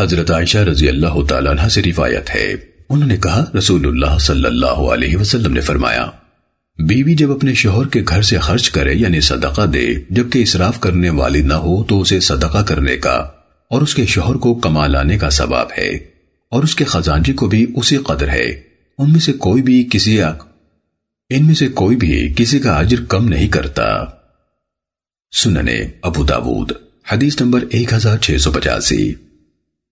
حضرت عائشہ رضی اللہ تعالیٰ عنہ سے روایت ہے۔ انہوں نے کہا، رسول اللہ صلی اللہ علیہ وسلم نے فرمایا، بیوی جب اپنے شوہر کے گھر سے خرچ کرے یعنی صدقہ دے، جبکہ اسراف کرنے والی نہ ہو، تو اسے صدقہ کرنے کا اور اس کے شوہر کو کما لانے کا ثواب ہے۔ اور اس کے خزانجی کو بھی اسی قدر ہے۔ ان میں سے کوئی بھی کسی ان میں سے کوئی بھی کسی کا اجر کم نہیں کرتا۔ سننے ابو داود، حدیث نمبر ایک ہزار چھ سو پچاسی۔